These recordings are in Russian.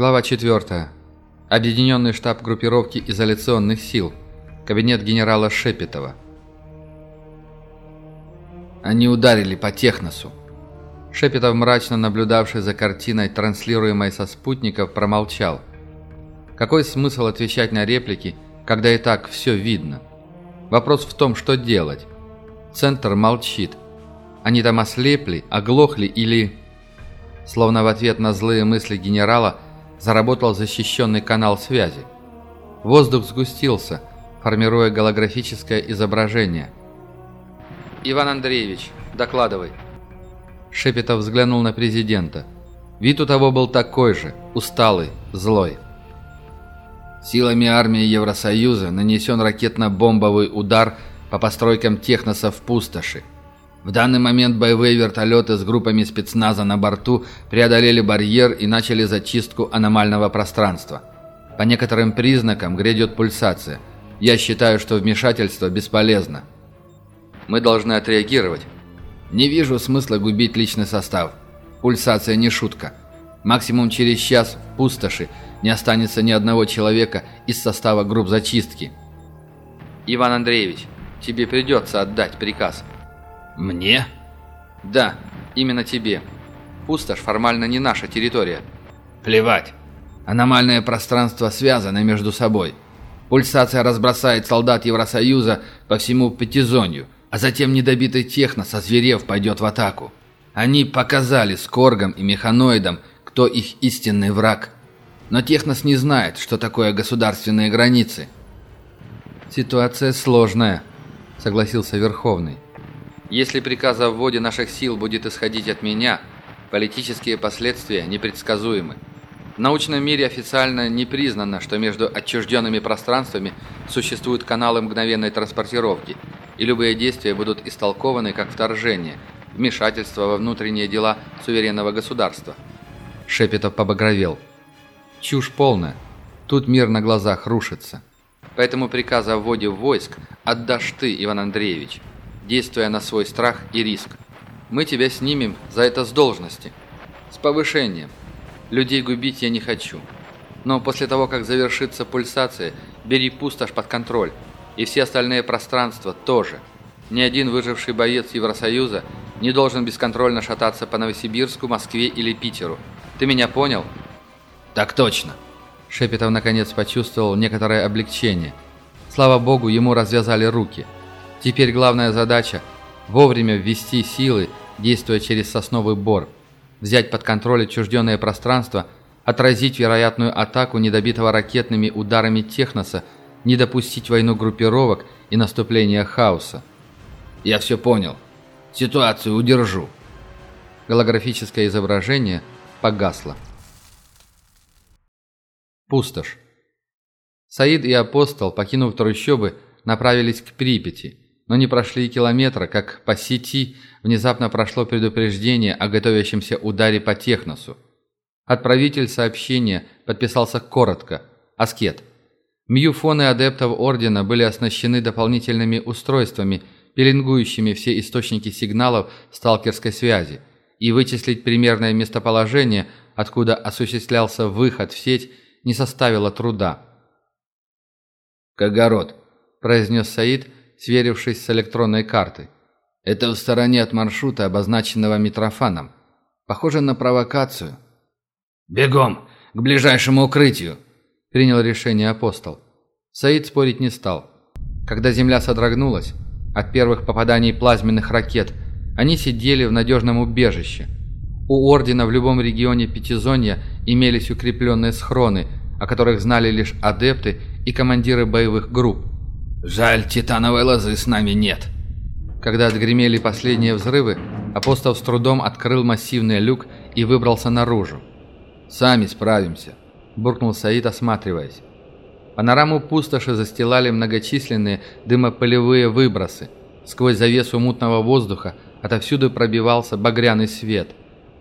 Глава 4. Объединенный штаб группировки изоляционных сил. Кабинет генерала Шепетова. Они ударили по Техносу. Шепетов, мрачно наблюдавший за картиной, транслируемой со спутников, промолчал. Какой смысл отвечать на реплики, когда и так все видно? Вопрос в том, что делать. Центр молчит. Они там ослепли, оглохли или... Словно в ответ на злые мысли генерала – заработал защищенный канал связи. Воздух сгустился, формируя голографическое изображение. «Иван Андреевич, докладывай». Шепетов взглянул на президента. Вид у того был такой же, усталый, злой. Силами армии Евросоюза нанесен ракетно-бомбовый удар по постройкам техноса в пустоши. В данный момент боевые вертолеты с группами спецназа на борту преодолели барьер и начали зачистку аномального пространства. По некоторым признакам грядет пульсация. Я считаю, что вмешательство бесполезно. Мы должны отреагировать. Не вижу смысла губить личный состав. Пульсация не шутка. Максимум через час в пустоши не останется ни одного человека из состава групп зачистки. Иван Андреевич, тебе придется отдать приказ. «Мне?» «Да, именно тебе. Пустошь формально не наша территория». «Плевать. Аномальное пространство связано между собой. Пульсация разбросает солдат Евросоюза по всему Пятизонью, а затем недобитый техно, зверев пойдет в атаку. Они показали Скоргам и Механоидам, кто их истинный враг. Но Технос не знает, что такое государственные границы». «Ситуация сложная», — согласился Верховный. Если приказ о вводе наших сил будет исходить от меня, политические последствия непредсказуемы. В научном мире официально не признано, что между отчужденными пространствами существуют каналы мгновенной транспортировки, и любые действия будут истолкованы как вторжение, вмешательство во внутренние дела суверенного государства. Шепетов побагровел. Чушь полная. Тут мир на глазах рушится. Поэтому приказ о вводе войск отдашь ты, Иван Андреевич действуя на свой страх и риск. Мы тебя снимем за это с должности. С повышением. Людей губить я не хочу. Но после того, как завершится пульсация, бери пустошь под контроль. И все остальные пространства тоже. Ни один выживший боец Евросоюза не должен бесконтрольно шататься по Новосибирску, Москве или Питеру. Ты меня понял? Так точно. Шепетов наконец почувствовал некоторое облегчение. Слава богу, ему развязали руки – Теперь главная задача – вовремя ввести силы, действуя через сосновый бор, взять под контроль отчужденное пространство, отразить вероятную атаку недобитого ракетными ударами Техноса, не допустить войну группировок и наступления хаоса. «Я все понял. Ситуацию удержу». Голографическое изображение погасло. Пустошь. Саид и Апостол, покинув трущобы, направились к Припяти – но не прошли и километра, как по сети внезапно прошло предупреждение о готовящемся ударе по Техносу. Отправитель сообщения подписался коротко «Аскет». Мьюфоны адептов Ордена были оснащены дополнительными устройствами, пеленгующими все источники сигналов сталкерской связи, и вычислить примерное местоположение, откуда осуществлялся выход в сеть, не составило труда. «Кагород», – произнес Саид – сверившись с электронной картой. «Это в стороне от маршрута, обозначенного Митрофаном. Похоже на провокацию». «Бегом! К ближайшему укрытию!» – принял решение апостол. Саид спорить не стал. Когда земля содрогнулась от первых попаданий плазменных ракет, они сидели в надежном убежище. У Ордена в любом регионе Пятизонья имелись укрепленные схроны, о которых знали лишь адепты и командиры боевых групп. Жаль, титановой лозы с нами нет. Когда отгремели последние взрывы, апостол с трудом открыл массивный люк и выбрался наружу. «Сами справимся», – буркнул Саид, осматриваясь. Панораму пустоши застилали многочисленные дымопылевые выбросы. Сквозь завесу мутного воздуха отовсюду пробивался багряный свет.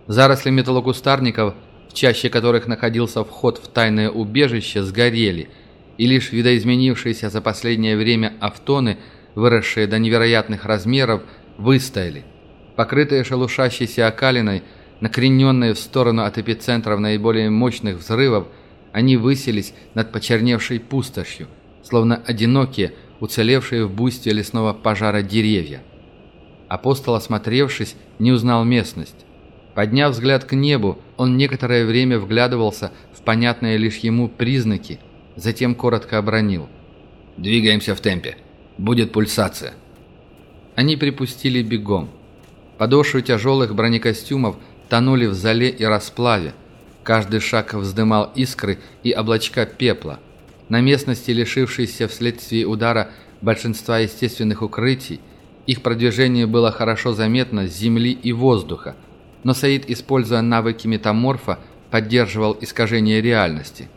Заросли металлокустарников, в чаще которых находился вход в тайное убежище, сгорели – и лишь видоизменившиеся за последнее время автоны, выросшие до невероятных размеров, выстояли. Покрытые шелушащейся окалиной, Накрененные в сторону от эпицентров наиболее мощных взрывов, они высились над почерневшей пустошью, словно одинокие, уцелевшие в буйстве лесного пожара деревья. Апостол, осмотревшись, не узнал местность. Подняв взгляд к небу, он некоторое время вглядывался в понятные лишь ему признаки, затем коротко обронил. «Двигаемся в темпе. Будет пульсация». Они припустили бегом. Подошвы тяжелых бронекостюмов тонули в зале и расплаве. Каждый шаг вздымал искры и облачка пепла. На местности, лишившейся вследствие удара большинства естественных укрытий, их продвижение было хорошо заметно с земли и воздуха, но Саид, используя навыки метаморфа, поддерживал искажение реальности.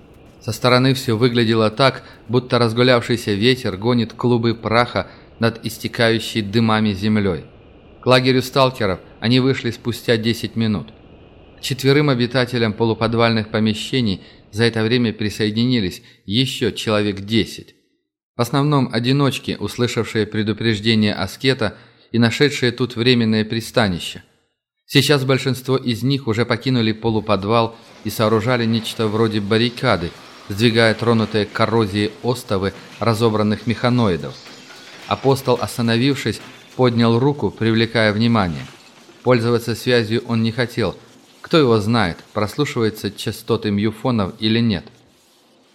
Со стороны все выглядело так, будто разгулявшийся ветер гонит клубы праха над истекающей дымами землей. К лагерю сталкеров они вышли спустя 10 минут. К четверым обитателям полуподвальных помещений за это время присоединились еще человек 10. В основном одиночки, услышавшие предупреждение аскета и нашедшие тут временное пристанище. Сейчас большинство из них уже покинули полуподвал и сооружали нечто вроде баррикады, сдвигая тронутые коррозией остовы разобранных механоидов. Апостол, остановившись, поднял руку, привлекая внимание. Пользоваться связью он не хотел. Кто его знает, прослушивается частоты мюфонов или нет.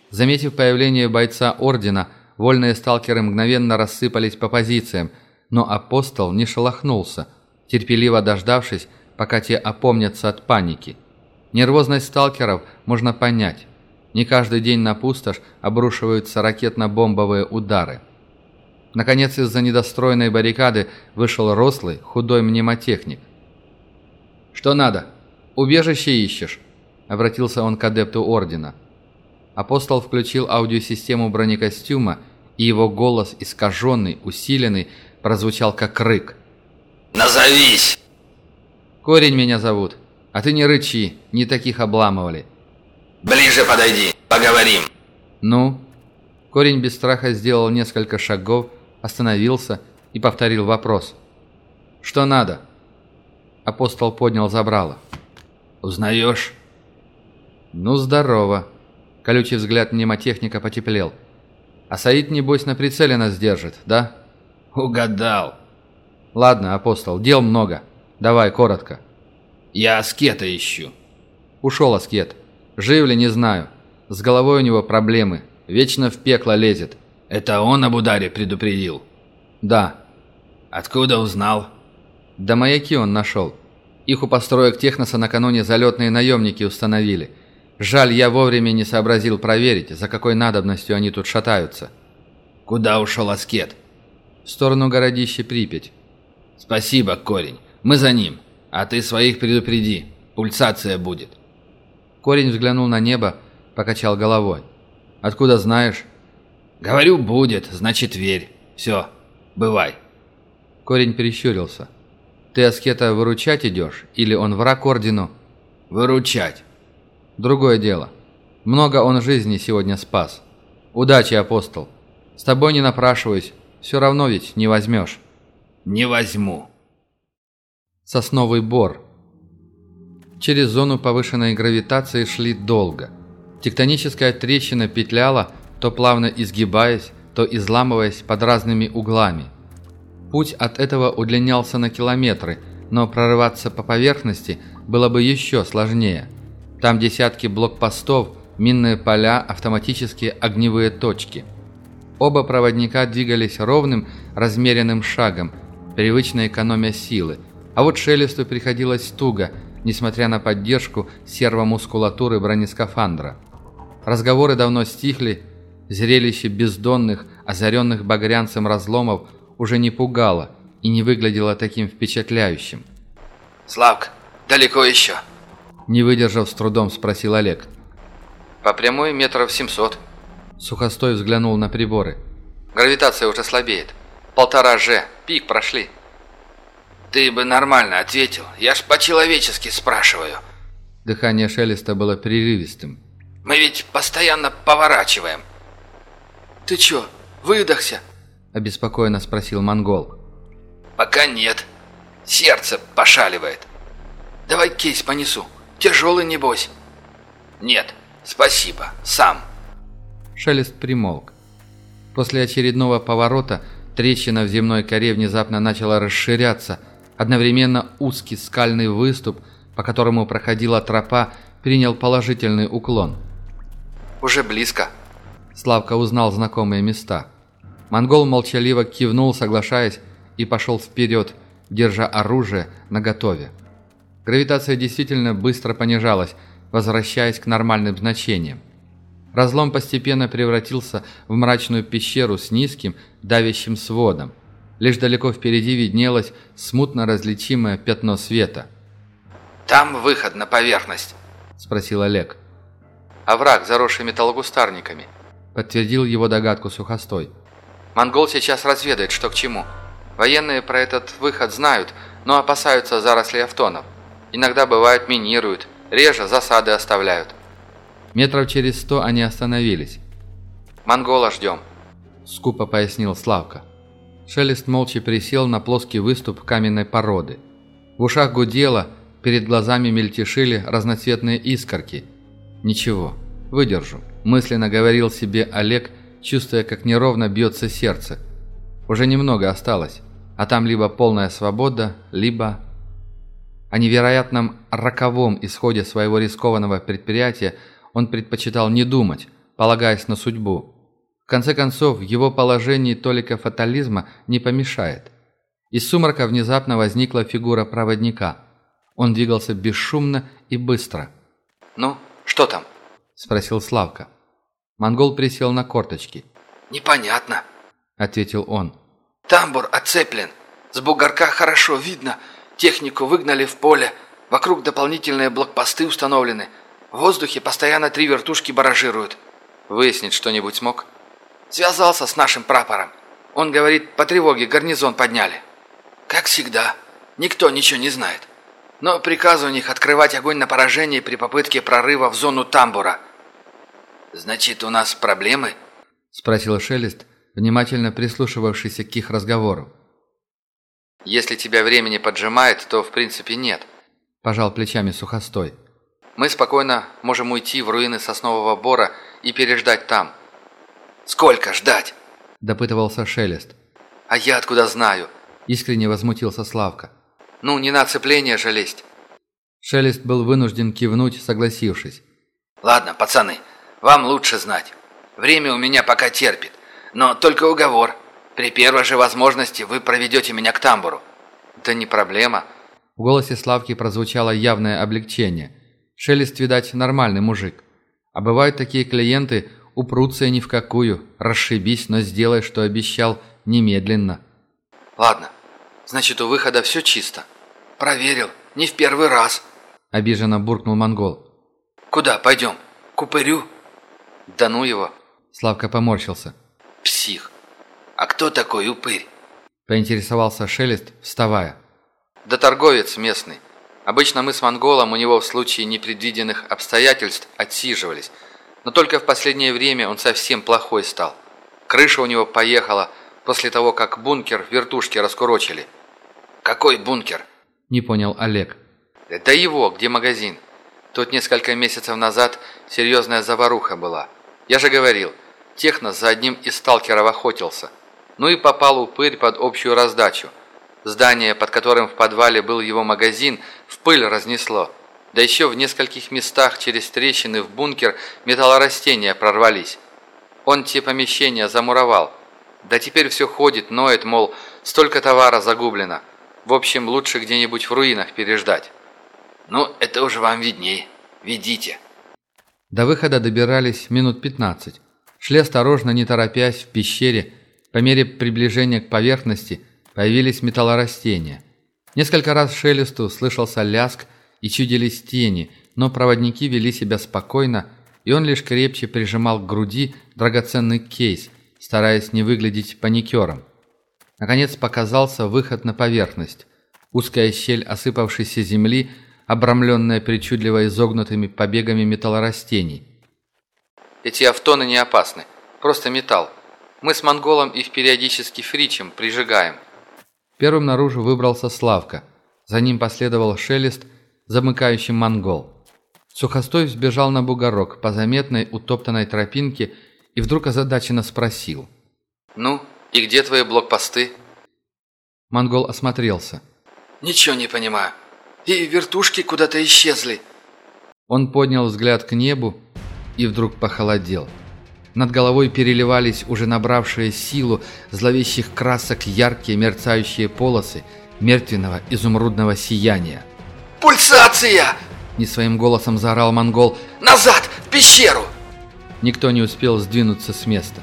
Заметив появление бойца Ордена, вольные сталкеры мгновенно рассыпались по позициям, но апостол не шелохнулся, терпеливо дождавшись, пока те опомнятся от паники. Нервозность сталкеров можно понять. Не каждый день на пустошь обрушиваются ракетно-бомбовые удары. Наконец, из-за недостроенной баррикады вышел рослый, худой мнемотехник. «Что надо? Убежище ищешь?» – обратился он к адепту Ордена. Апостол включил аудиосистему бронекостюма, и его голос, искаженный, усиленный, прозвучал как рык. «Назовись!» «Корень меня зовут, а ты не рычи, не таких обламывали». «Ближе подойди, поговорим». «Ну?» Корень без страха сделал несколько шагов, остановился и повторил вопрос. «Что надо?» Апостол поднял забрало. «Узнаешь?» «Ну, здорово!» Колючий взгляд мнемотехника потеплел. «А Саид, небось, на прицеле нас держит, да?» «Угадал!» «Ладно, апостол, дел много. Давай, коротко». «Я аскета ищу». «Ушел аскет. Жив ли, не знаю. С головой у него проблемы. Вечно в пекло лезет. «Это он об ударе предупредил?» «Да». «Откуда узнал?» «Да маяки он нашел. Их у построек Техноса накануне залетные наемники установили. Жаль, я вовремя не сообразил проверить, за какой надобностью они тут шатаются». «Куда ушел Аскет?» «В сторону городища Припять». «Спасибо, корень. Мы за ним. А ты своих предупреди. Пульсация будет». Корень взглянул на небо, покачал головой. «Откуда знаешь?» «Говорю, будет, значит, верь. Все, бывай». Корень перещурился. «Ты аскета выручать идешь? Или он враг ордену?» «Выручать». «Другое дело. Много он жизни сегодня спас. Удачи, апостол. С тобой не напрашиваюсь. Все равно ведь не возьмешь». «Не возьму». Сосновый бор. Через зону повышенной гравитации шли долго. Тектоническая трещина петляла, то плавно изгибаясь, то изламываясь под разными углами. Путь от этого удлинялся на километры, но прорываться по поверхности было бы еще сложнее. Там десятки блокпостов, минные поля, автоматические огневые точки. Оба проводника двигались ровным, размеренным шагом, привычно экономя силы, а вот Шелесту приходилось туго, несмотря на поддержку сервомускулатуры бронескафандра. Разговоры давно стихли, Зрелище бездонных, озаренных багрянцем разломов уже не пугало и не выглядело таким впечатляющим. «Славк, далеко еще?» Не выдержав, с трудом спросил Олег. «По прямой метров семьсот». Сухостой взглянул на приборы. «Гравитация уже слабеет. Полтора Ж. Пик прошли». «Ты бы нормально ответил. Я ж по-человечески спрашиваю». Дыхание Шелеста было прерывистым. «Мы ведь постоянно поворачиваем». «Ты чё, выдохся?» – обеспокоенно спросил монгол. «Пока нет. Сердце пошаливает». Давай кейс понесу. Тяжелый, небось». «Нет, спасибо, сам». Шелест примолк. После очередного поворота трещина в земной коре внезапно начала расширяться. Одновременно узкий скальный выступ, по которому проходила тропа, принял положительный уклон. «Уже близко». Славка узнал знакомые места. Монгол молчаливо кивнул, соглашаясь, и пошел вперед, держа оружие наготове. Гравитация действительно быстро понижалась, возвращаясь к нормальным значениям. Разлом постепенно превратился в мрачную пещеру с низким, давящим сводом. Лишь далеко впереди виднелось смутно различимое пятно света. «Там выход на поверхность», – спросил Олег. «Овраг, заросший металлогустарниками», – подтвердил его догадку Сухостой. «Монгол сейчас разведает, что к чему. Военные про этот выход знают, но опасаются зарослей автонов. Иногда бывает минируют, реже засады оставляют. Метров через сто они остановились. «Монгола ждем», – скупо пояснил Славка. Шелест молча присел на плоский выступ каменной породы. В ушах гудело, перед глазами мельтешили разноцветные искорки. «Ничего, выдержу», – мысленно говорил себе Олег, чувствуя, как неровно бьется сердце. Уже немного осталось, а там либо полная свобода, либо... О невероятном роковом исходе своего рискованного предприятия – он предпочитал не думать, полагаясь на судьбу. В конце концов, в его положении толика фатализма не помешает. Из сумрака внезапно возникла фигура проводника. Он двигался бесшумно и быстро. «Ну, что там?» – спросил Славка. Монгол присел на корточки. «Непонятно», – ответил он. «Тамбур оцеплен. С бугорка хорошо видно. Технику выгнали в поле. Вокруг дополнительные блокпосты установлены. В воздухе постоянно три вертушки баражируют. Выяснить что-нибудь смог? Связался с нашим прапором. Он говорит, по тревоге гарнизон подняли. Как всегда, никто ничего не знает. Но приказ у них открывать огонь на поражение при попытке прорыва в зону тамбура. Значит, у нас проблемы? Спросил Шелест, внимательно прислушивавшийся к их разговору. Если тебя времени поджимает, то в принципе нет. Пожал плечами сухостой. Мы спокойно можем уйти в руины соснового бора и переждать там. Сколько ждать? Допытывался Шелест. А я откуда знаю? Искренне возмутился Славка. Ну, не на оцепление же лезть. Шелест был вынужден кивнуть, согласившись. Ладно, пацаны, вам лучше знать. Время у меня пока терпит. Но только уговор. При первой же возможности вы проведете меня к тамбуру. Да не проблема. В голосе Славки прозвучало явное облегчение. Шелест, видать, нормальный мужик. А бывают такие клиенты, упрутся и ни в какую. Расшибись, но сделай, что обещал, немедленно. Ладно, значит, у выхода все чисто. Проверил, не в первый раз. Обиженно буркнул монгол. Куда пойдем? К упырю? Да ну его. Славка поморщился. Псих. А кто такой упырь? Поинтересовался Шелест, вставая. Да торговец местный. Обычно мы с монголом у него в случае непредвиденных обстоятельств отсиживались, но только в последнее время он совсем плохой стал. Крыша у него поехала после того, как бункер вертушки раскурочили. «Какой бункер?» – не понял Олег. «Да его, где магазин. Тут несколько месяцев назад серьезная заваруха была. Я же говорил, Технос за одним из сталкеров охотился. Ну и попал упырь под общую раздачу. Здание, под которым в подвале был его магазин, в пыль разнесло. Да еще в нескольких местах через трещины в бункер металлорастения прорвались. Он те помещения замуровал. Да теперь все ходит, ноет, мол, столько товара загублено. В общем, лучше где-нибудь в руинах переждать. Ну, это уже вам видней. Ведите. До выхода добирались минут 15. Шли осторожно, не торопясь, в пещере. По мере приближения к поверхности появились металлорастения. Несколько раз шелесту слышался ляск и чудились тени, но проводники вели себя спокойно, и он лишь крепче прижимал к груди драгоценный кейс, стараясь не выглядеть паникером. Наконец показался выход на поверхность. Узкая щель осыпавшейся земли, обрамленная причудливо изогнутыми побегами металлорастений. «Эти автоны не опасны, просто металл. Мы с монголом их периодически фричем прижигаем. Первым наружу выбрался Славка. За ним последовал Шелест, замыкающим монгол. Сухостой взбежал на бугорок по заметной утоптанной тропинке и вдруг озадаченно спросил. «Ну, и где твои блокпосты?» Монгол осмотрелся. «Ничего не понимаю. И вертушки куда-то исчезли». Он поднял взгляд к небу и вдруг похолодел. Над головой переливались уже набравшие силу зловещих красок яркие мерцающие полосы мертвенного изумрудного сияния. «Пульсация!» Не своим голосом заорал монгол. «Назад! В пещеру!» Никто не успел сдвинуться с места.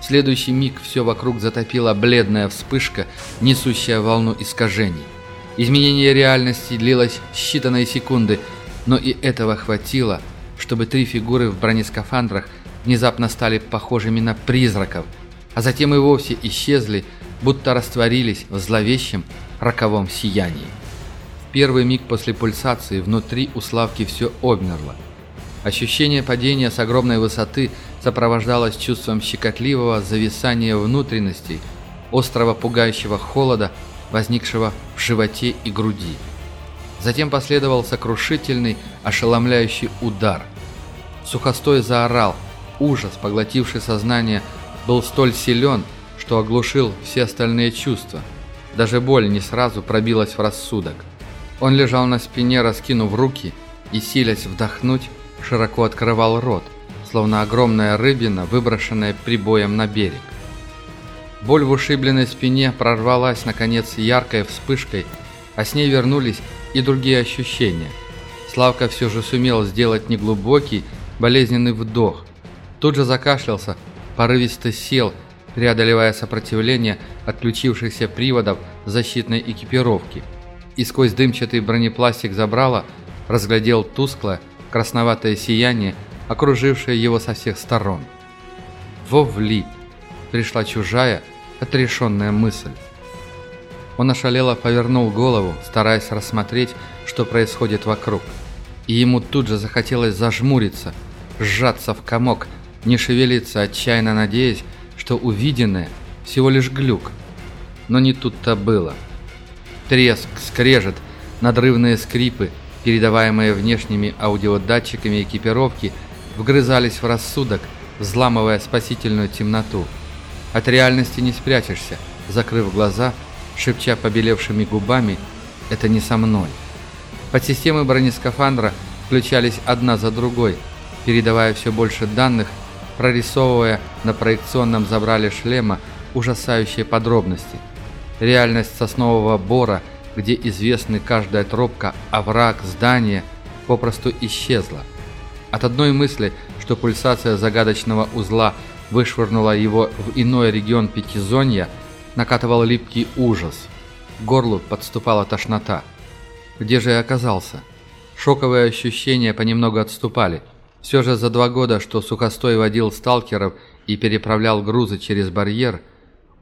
В следующий миг все вокруг затопила бледная вспышка, несущая волну искажений. Изменение реальности длилось считанные секунды, но и этого хватило, чтобы три фигуры в бронескафандрах внезапно стали похожими на призраков, а затем и вовсе исчезли, будто растворились в зловещем роковом сиянии первый миг после пульсации внутри у Славки все обмерло. Ощущение падения с огромной высоты сопровождалось чувством щекотливого зависания внутренностей, острого пугающего холода, возникшего в животе и груди. Затем последовал сокрушительный, ошеломляющий удар. Сухостой заорал. Ужас, поглотивший сознание, был столь силен, что оглушил все остальные чувства. Даже боль не сразу пробилась в рассудок. Он лежал на спине, раскинув руки, и, силясь вдохнуть, широко открывал рот, словно огромная рыбина, выброшенная прибоем на берег. Боль в ушибленной спине прорвалась, наконец, яркой вспышкой, а с ней вернулись и другие ощущения. Славка все же сумел сделать неглубокий, болезненный вдох. Тут же закашлялся, порывисто сел, преодолевая сопротивление отключившихся приводов защитной экипировки – и сквозь дымчатый бронепластик забрала разглядел тусклое, красноватое сияние, окружившее его со всех сторон. Вовли пришла чужая, отрешенная мысль. Он ошалело повернул голову, стараясь рассмотреть, что происходит вокруг. И ему тут же захотелось зажмуриться, сжаться в комок, не шевелиться, отчаянно надеясь, что увиденное всего лишь глюк. Но не тут-то было. Треск, скрежет, надрывные скрипы, передаваемые внешними аудиодатчиками экипировки, вгрызались в рассудок, взламывая спасительную темноту. От реальности не спрячешься, закрыв глаза, шепча побелевшими губами «это не со мной». Подсистемы бронескафандра включались одна за другой, передавая все больше данных, прорисовывая на проекционном забрале шлема ужасающие подробности – Реальность соснового бора, где известны каждая тропка, овраг, здание, попросту исчезла. От одной мысли, что пульсация загадочного узла вышвырнула его в иной регион Пятизонья, накатывал липкий ужас. К горлу подступала тошнота. Где же я оказался? Шоковые ощущения понемногу отступали. Все же за два года, что Сухостой водил сталкеров и переправлял грузы через барьер –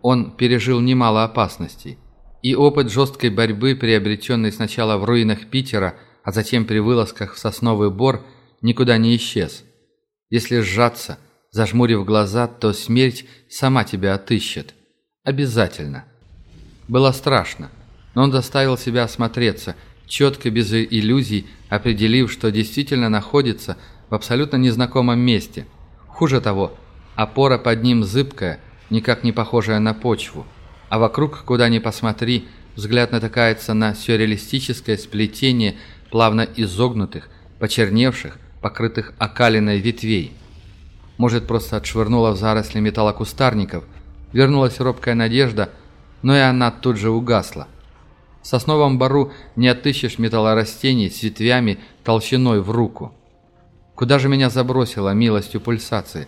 он пережил немало опасностей. И опыт жесткой борьбы, приобретенный сначала в руинах Питера, а затем при вылазках в Сосновый Бор, никуда не исчез. Если сжаться, зажмурив глаза, то смерть сама тебя отыщет. Обязательно. Было страшно, но он заставил себя осмотреться, четко, без иллюзий, определив, что действительно находится в абсолютно незнакомом месте. Хуже того, опора под ним зыбкая – никак не похожая на почву. А вокруг, куда ни посмотри, взгляд натыкается на сюрреалистическое сплетение плавно изогнутых, почерневших, покрытых окалиной ветвей. Может, просто отшвырнула в заросли металлокустарников, вернулась робкая надежда, но и она тут же угасла. В сосновом бару не отыщешь металлорастений с ветвями толщиной в руку. Куда же меня забросило милостью пульсации?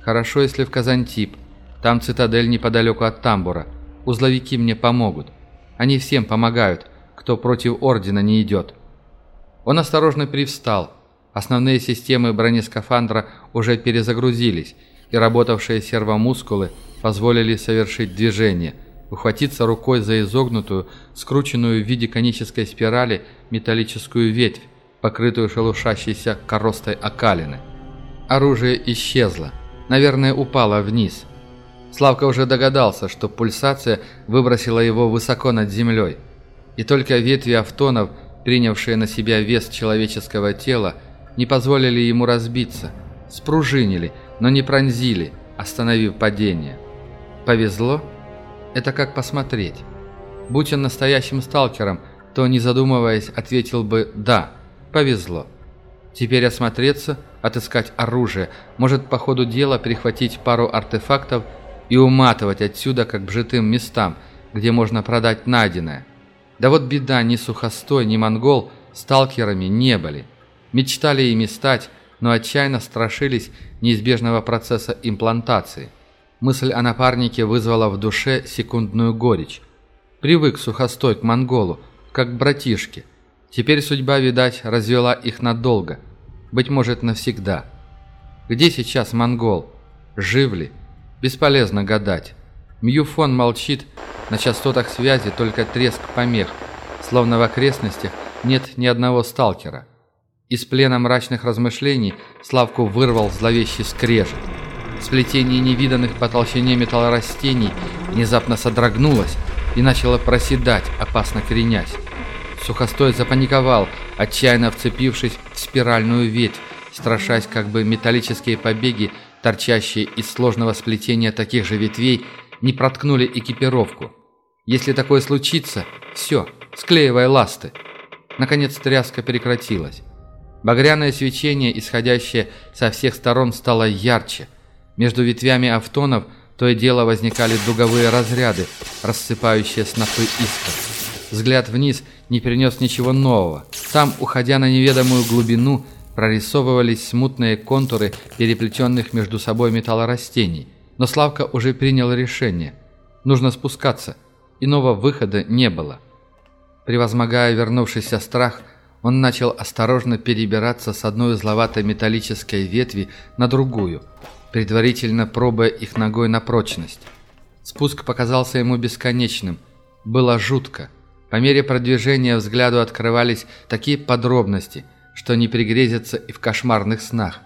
Хорошо, если в Казантип – там цитадель неподалеку от тамбура. Узловики мне помогут. Они всем помогают, кто против Ордена не идет». Он осторожно привстал. Основные системы бронескафандра уже перезагрузились, и работавшие сервомускулы позволили совершить движение, ухватиться рукой за изогнутую, скрученную в виде конической спирали металлическую ветвь, покрытую шелушащейся коростой окалины. Оружие исчезло, наверное, упало вниз – Славка уже догадался, что пульсация выбросила его высоко над землей. И только ветви автонов принявшие на себя вес человеческого тела, не позволили ему разбиться, спружинили, но не пронзили, остановив падение. Повезло? Это как посмотреть. Будь он настоящим сталкером, то, не задумываясь, ответил бы «да, повезло». Теперь осмотреться, отыскать оружие, может по ходу дела перехватить пару артефактов и уматывать отсюда как бжитым местам, где можно продать найденное. Да вот беда, ни сухостой, ни монгол сталкерами не были. Мечтали ими стать, но отчаянно страшились неизбежного процесса имплантации. Мысль о напарнике вызвала в душе секундную горечь. Привык сухостой к монголу, как к братишке. Теперь судьба, видать, развела их надолго. Быть может, навсегда. Где сейчас монгол? Жив ли? Бесполезно гадать. Мьюфон молчит, на частотах связи только треск помех, словно в окрестностях нет ни одного сталкера. Из плена мрачных размышлений Славку вырвал зловещий скрежет. Сплетение невиданных по толщине металлорастений внезапно содрогнулось и начало проседать, опасно кренясь. Сухостой запаниковал, отчаянно вцепившись в спиральную ветвь, страшась, как бы металлические побеги, торчащие из сложного сплетения таких же ветвей, не проткнули экипировку. Если такое случится, все, склеивай ласты. Наконец тряска прекратилась. Багряное свечение, исходящее со всех сторон, стало ярче. Между ветвями автонов то и дело возникали дуговые разряды, рассыпающие снопы искр. Взгляд вниз не принес ничего нового. Там, уходя на неведомую глубину, прорисовывались смутные контуры переплетенных между собой металлорастений. Но Славка уже принял решение. Нужно спускаться. Иного выхода не было. Превозмогая вернувшийся страх, он начал осторожно перебираться с одной узловатой металлической ветви на другую, предварительно пробуя их ногой на прочность. Спуск показался ему бесконечным. Было жутко. По мере продвижения взгляду открывались такие подробности, что не пригрезятся и в кошмарных снах.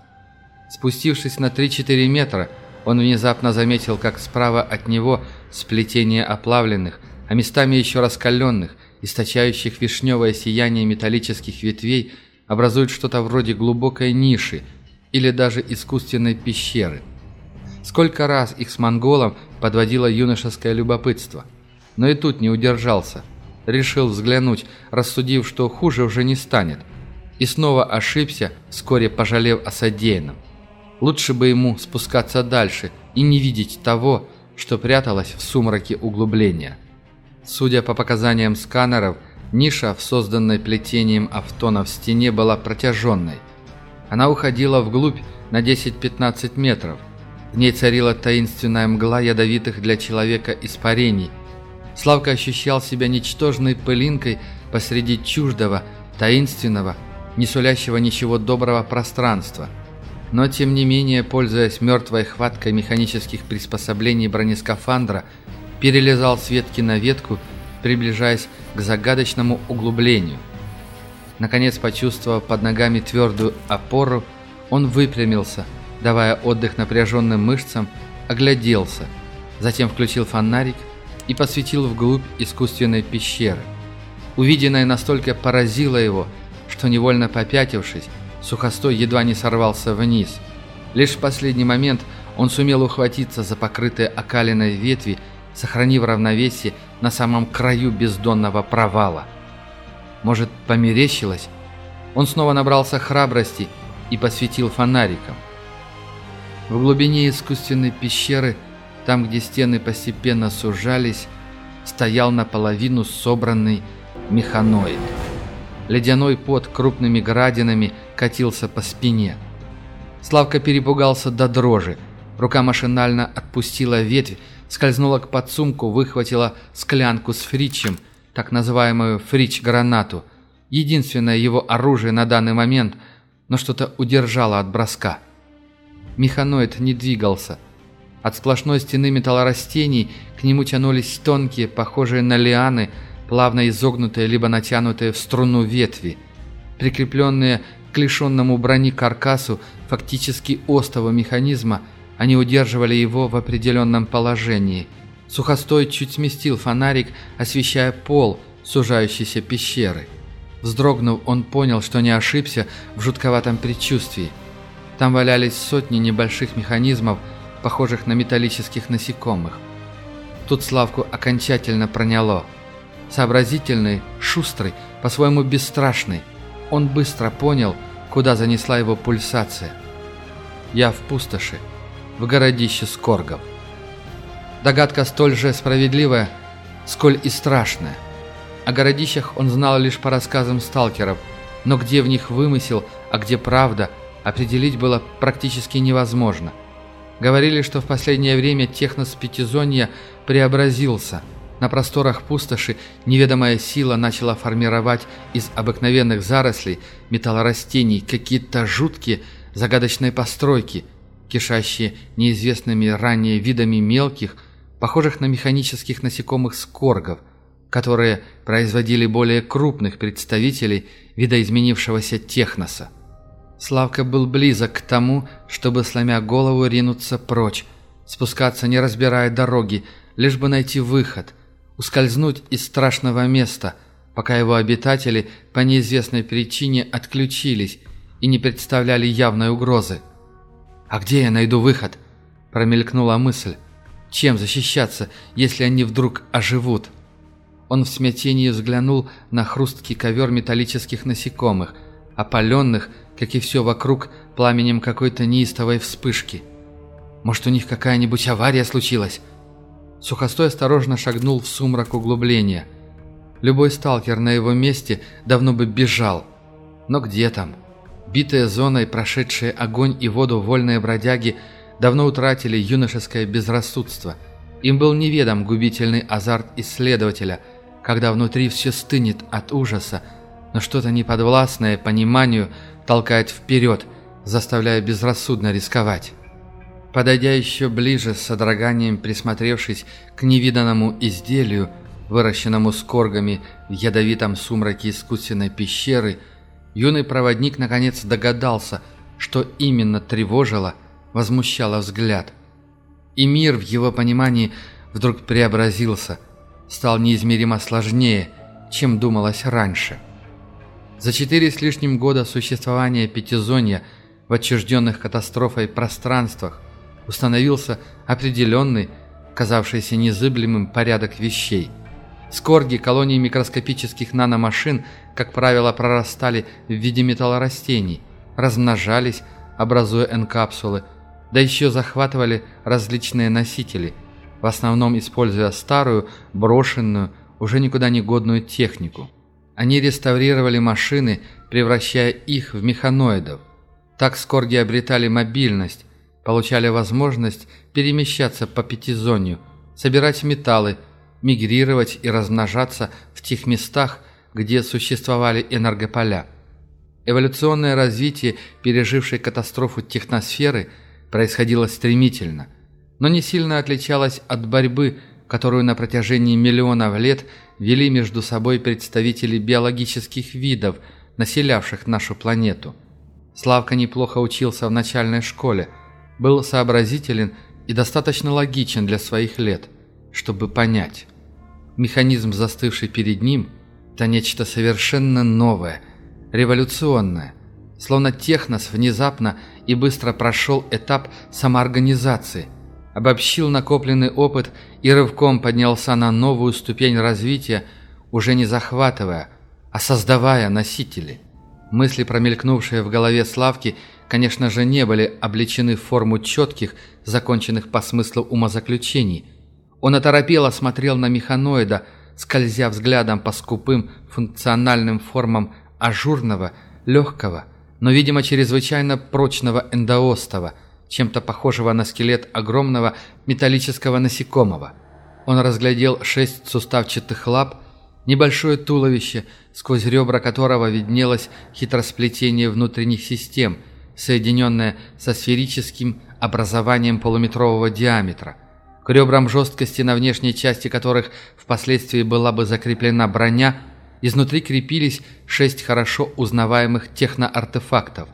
Спустившись на 3-4 метра, он внезапно заметил, как справа от него сплетение оплавленных, а местами еще раскаленных, источающих вишневое сияние металлических ветвей, образует что-то вроде глубокой ниши или даже искусственной пещеры. Сколько раз их с монголом подводило юношеское любопытство. Но и тут не удержался. Решил взглянуть, рассудив, что хуже уже не станет. И снова ошибся, вскоре пожалев о содеянном. Лучше бы ему спускаться дальше и не видеть того, что пряталось в сумраке углубления. Судя по показаниям сканеров, ниша в созданной плетением автона в стене была протяженной. Она уходила вглубь на 10-15 метров. В ней царила таинственная мгла ядовитых для человека испарений. Славка ощущал себя ничтожной пылинкой посреди чуждого, таинственного, не сулящего ничего доброго пространства. Но, тем не менее, пользуясь мертвой хваткой механических приспособлений бронескафандра, перелезал с ветки на ветку, приближаясь к загадочному углублению. Наконец, почувствовав под ногами твердую опору, он выпрямился, давая отдых напряженным мышцам, огляделся, затем включил фонарик и посветил вглубь искусственной пещеры. Увиденное настолько поразило его, что невольно попятившись, сухостой едва не сорвался вниз. Лишь в последний момент он сумел ухватиться за покрытые окалиной ветви сохранив равновесие на самом краю бездонного провала. Может, померещилось? Он снова набрался храбрости и посветил фонариком. В глубине искусственной пещеры, там, где стены постепенно сужались, стоял наполовину собранный механоид. Ледяной пот крупными градинами катился по спине. Славка перепугался до дрожи. Рука машинально отпустила ветвь, скользнула к подсумку, выхватила склянку с фричем, так называемую фрич-гранату, единственное его оружие на данный момент, но что-то удержало от броска. Механоид не двигался. От сплошной стены металлорастений к нему тянулись тонкие, похожие на лианы, плавно изогнутые либо натянутые в струну ветви, прикрепленные к лишенному брони каркасу фактически остова механизма – они удерживали его в определенном положении. Сухостой чуть сместил фонарик, освещая пол сужающейся пещеры. Вздрогнув, он понял, что не ошибся в жутковатом предчувствии. Там валялись сотни небольших механизмов, похожих на металлических насекомых. Тут Славку окончательно проняло. Сообразительный, шустрый, по-своему бесстрашный, он быстро понял, куда занесла его пульсация. Я в пустоши, в городище Скоргов. Догадка столь же справедливая, сколь и страшная. О городищах он знал лишь по рассказам сталкеров, но где в них вымысел, а где правда, определить было практически невозможно. Говорили, что в последнее время технос Пятизонья преобразился. На просторах пустоши неведомая сила начала формировать из обыкновенных зарослей металлорастений какие-то жуткие загадочные постройки, кишащие неизвестными ранее видами мелких, похожих на механических насекомых скоргов – которые производили более крупных представителей видоизменившегося техноса. Славка был близок к тому, чтобы, сломя голову, ринуться прочь, спускаться, не разбирая дороги, лишь бы найти выход, ускользнуть из страшного места, пока его обитатели по неизвестной причине отключились и не представляли явной угрозы. «А где я найду выход?» – промелькнула мысль. «Чем защищаться, если они вдруг оживут?» Он в смятении взглянул на хрусткий ковер металлических насекомых, опаленных, как и все вокруг, пламенем какой-то неистовой вспышки. Может, у них какая-нибудь авария случилась? Сухостой осторожно шагнул в сумрак углубления. Любой сталкер на его месте давно бы бежал. Но где там? Битые зоной, прошедшие огонь и воду вольные бродяги, давно утратили юношеское безрассудство. Им был неведом губительный азарт исследователя – когда внутри все стынет от ужаса, но что-то неподвластное пониманию толкает вперед, заставляя безрассудно рисковать. Подойдя еще ближе, с содроганием присмотревшись к невиданному изделию, выращенному скоргами в ядовитом сумраке искусственной пещеры, юный проводник наконец догадался, что именно тревожило, возмущало взгляд. И мир в его понимании вдруг преобразился – стал неизмеримо сложнее, чем думалось раньше. За четыре с лишним года существования Пятизонья в отчужденных катастрофой пространствах установился определенный, казавшийся незыблемым порядок вещей. Скорги колонии микроскопических наномашин, как правило, прорастали в виде металлорастений, размножались, образуя энкапсулы, да еще захватывали различные носители – в основном используя старую, брошенную, уже никуда не годную технику. Они реставрировали машины, превращая их в механоидов. Так скорги обретали мобильность, получали возможность перемещаться по пятизонью, собирать металлы, мигрировать и размножаться в тех местах, где существовали энергополя. Эволюционное развитие, пережившей катастрофу техносферы, происходило стремительно но не сильно отличалась от борьбы, которую на протяжении миллионов лет вели между собой представители биологических видов, населявших нашу планету. Славка неплохо учился в начальной школе, был сообразителен и достаточно логичен для своих лет, чтобы понять. Механизм, застывший перед ним, это нечто совершенно новое, революционное, словно технос внезапно и быстро прошел этап самоорганизации, обобщил накопленный опыт и рывком поднялся на новую ступень развития, уже не захватывая, а создавая носители. Мысли, промелькнувшие в голове Славки, конечно же, не были облечены в форму четких, законченных по смыслу умозаключений. Он оторопело смотрел на механоида, скользя взглядом по скупым функциональным формам ажурного, легкого, но, видимо, чрезвычайно прочного эндоостова – чем-то похожего на скелет огромного металлического насекомого. Он разглядел шесть суставчатых лап, небольшое туловище, сквозь ребра которого виднелось хитросплетение внутренних систем, соединенное со сферическим образованием полуметрового диаметра. К ребрам жесткости, на внешней части которых впоследствии была бы закреплена броня, изнутри крепились шесть хорошо узнаваемых техноартефактов.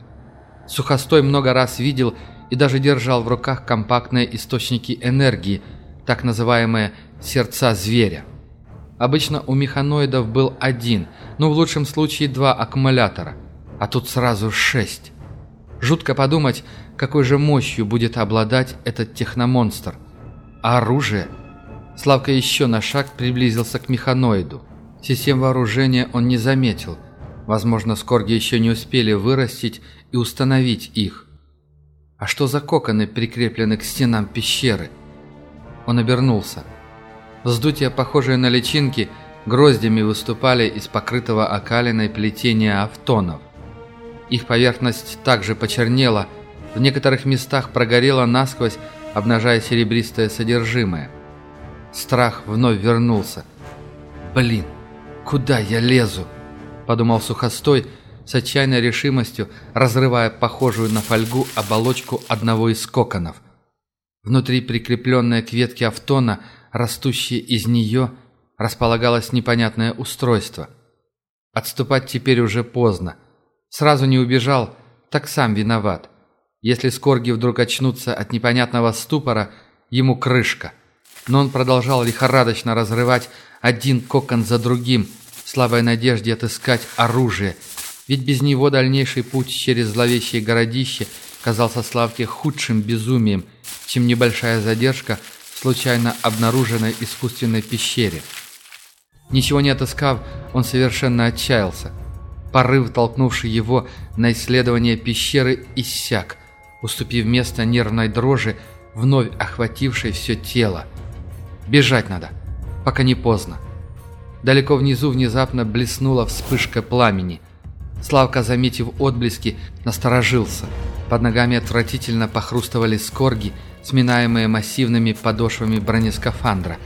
Сухостой много раз видел и даже держал в руках компактные источники энергии, так называемые «сердца зверя». Обычно у механоидов был один, ну в лучшем случае два аккумулятора, а тут сразу шесть. Жутко подумать, какой же мощью будет обладать этот техномонстр. А оружие? Славка еще на шаг приблизился к механоиду. Систем вооружения он не заметил. Возможно, скорги еще не успели вырастить и установить их. А что за коконы прикреплены к стенам пещеры? Он обернулся. Вздутия, похожие на личинки, гроздями выступали из покрытого окалиной плетения автонов. Их поверхность также почернела, в некоторых местах прогорела насквозь, обнажая серебристое содержимое. Страх вновь вернулся. «Блин, куда я лезу?» – подумал Сухостой с отчаянной решимостью, разрывая похожую на фольгу оболочку одного из коконов. Внутри прикрепленное к ветке автона – растущее из нее, располагалось непонятное устройство. Отступать теперь уже поздно. Сразу не убежал, так сам виноват. Если скорги вдруг очнутся от непонятного ступора, ему крышка. Но он продолжал лихорадочно разрывать один кокон за другим, в слабой надежде отыскать оружие, ведь без него дальнейший путь через зловещее городище казался Славке худшим безумием, чем небольшая задержка – случайно обнаруженной искусственной пещере. Ничего не отыскав, он совершенно отчаялся. Порыв, толкнувший его на исследование пещеры, иссяк, уступив место нервной дрожи, вновь охватившей все тело. Бежать надо, пока не поздно. Далеко внизу внезапно блеснула вспышка пламени. Славка, заметив отблески, насторожился. Под ногами отвратительно похрустывали скорги, сминаемые массивными подошвами бронескафандра.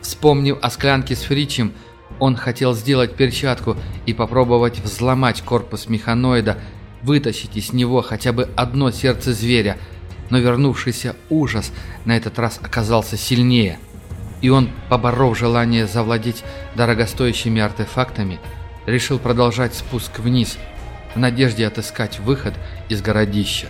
Вспомнив о склянке с фричем, он хотел сделать перчатку и попробовать взломать корпус механоида, вытащить из него хотя бы одно сердце зверя, но вернувшийся ужас на этот раз оказался сильнее. И он, поборов желание завладеть дорогостоящими артефактами, решил продолжать спуск вниз, в надежде отыскать выход из городища.